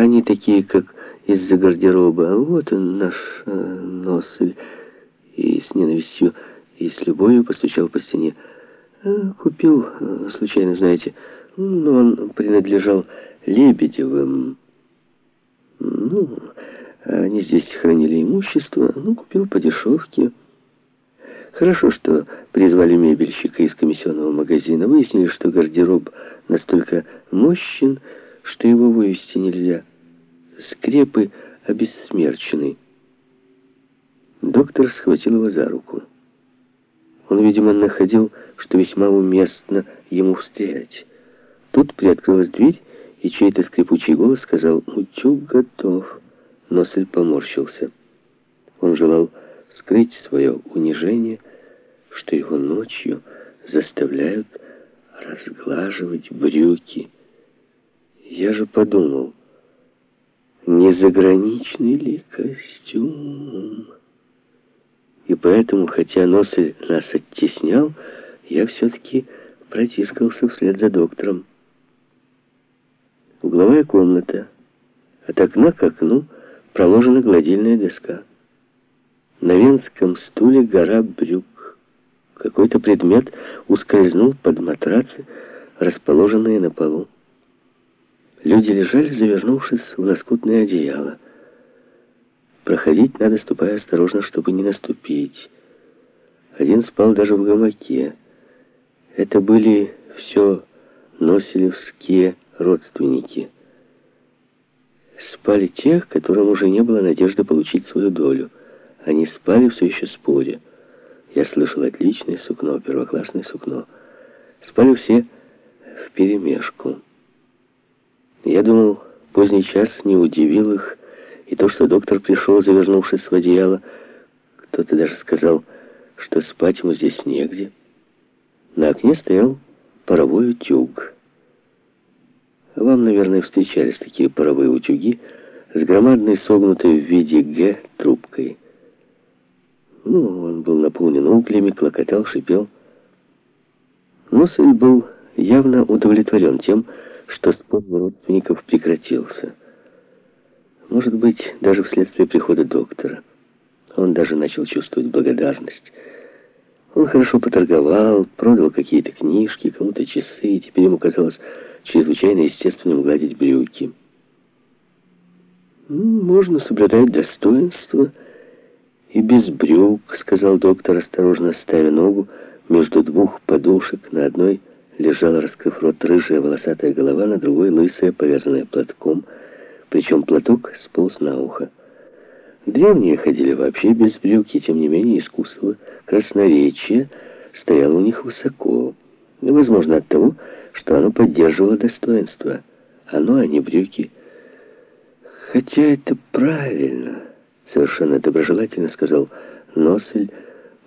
они такие, как из-за гардероба. Вот он, наш э, носель. И с ненавистью, и с любовью постучал по стене. Э, купил, э, случайно, знаете, но он принадлежал Лебедевым. Ну, они здесь хранили имущество, ну, купил по дешевке. Хорошо, что призвали мебельщика из комиссионного магазина. Выяснили, что гардероб настолько мощен, что его вывести нельзя. Скрепы обессмерчены. Доктор схватил его за руку. Он, видимо, находил, что весьма уместно ему встрять. Тут приоткрылась дверь, и чей-то скрипучий голос сказал «Утюг готов». Носель поморщился. Он желал скрыть свое унижение, что его ночью заставляют разглаживать брюки. Я же подумал, не заграничный ли костюм? И поэтому, хотя Носель нас оттеснял, я все-таки протискался вслед за доктором. Угловая комната. От окна к окну проложена гладильная доска. На венском стуле гора брюк. Какой-то предмет ускользнул под матрацы, расположенные на полу. Люди лежали, завернувшись в лоскутное одеяло. Проходить надо, ступая осторожно, чтобы не наступить. Один спал даже в гамаке. Это были все носилевские родственники. Спали те, которым уже не было надежды получить свою долю. Они спали все еще споря. Я слышал отличное сукно, первоклассное сукно. Спали все в перемешку. Я думал, поздний час не удивил их, и то, что доктор пришел, завернувшись в одеяло, кто-то даже сказал, что спать ему здесь негде. На окне стоял паровой утюг. Вам, наверное, встречались такие паровые утюги с громадной согнутой в виде «Г» трубкой. Ну, он был наполнен углями, клокотал, шипел. Носель был явно удовлетворен тем, что спор родственников прекратился. Может быть, даже вследствие прихода доктора. Он даже начал чувствовать благодарность. Он хорошо поторговал, продал какие-то книжки, кому-то часы, и теперь ему казалось чрезвычайно естественным гладить брюки. «Можно соблюдать достоинство и без брюк», — сказал доктор, осторожно ставя ногу между двух подушек на одной лежала, раскрыв рот, рыжая волосатая голова, на другой лысая, повязанная платком, причем платок сполз на ухо. Древние ходили вообще без брюк, и тем не менее искусство красноречия стояло у них высоко. Возможно, от того, что оно поддерживало достоинство. Оно, а не брюки. Хотя это правильно, совершенно доброжелательно сказал Носель,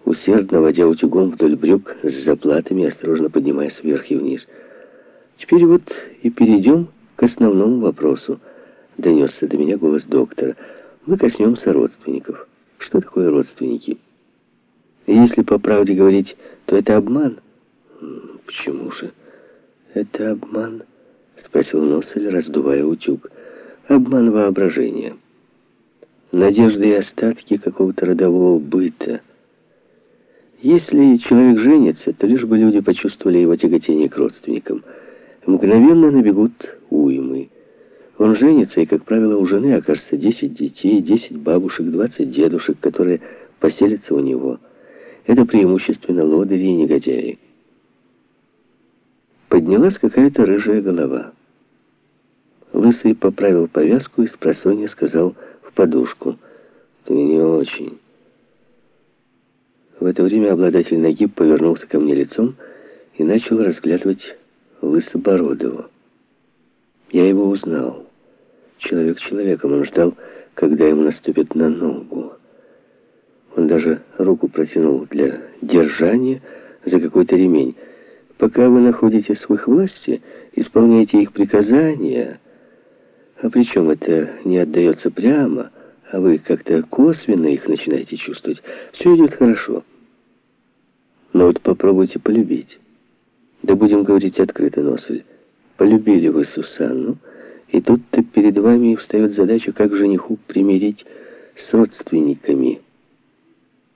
усердно водя утюгом вдоль брюк с заплатами, осторожно поднимаясь вверх и вниз. «Теперь вот и перейдем к основному вопросу», — донесся до меня голос доктора. «Мы коснемся родственников. Что такое родственники?» «Если по правде говорить, то это обман». «Почему же?» «Это обман?» — спросил Носель, раздувая утюг. «Обман воображения. Надежды и остатки какого-то родового быта». Если человек женится, то лишь бы люди почувствовали его тяготение к родственникам. Мгновенно набегут уймы. Он женится, и, как правило, у жены окажется 10 детей, 10 бабушек, 20 дедушек, которые поселятся у него. Это преимущественно лодыри и негодяи. Поднялась какая-то рыжая голова. Лысый поправил повязку и с просонья сказал в подушку. «Ты не очень». Это время обладатель ноги повернулся ко мне лицом и начал разглядывать Лысобородова. Я его узнал. Человек человеком. Он ждал, когда ему наступит на ногу. Он даже руку протянул для держания за какой-то ремень. Пока вы находитесь в их власти, исполняете их приказания, а причем это не отдается прямо, а вы как-то косвенно их начинаете чувствовать, все идет хорошо. Но вот попробуйте полюбить. Да будем говорить открыто, Носель. Полюбили вы Сусанну, И тут-то перед вами встает задача, как жениху примирить с родственниками.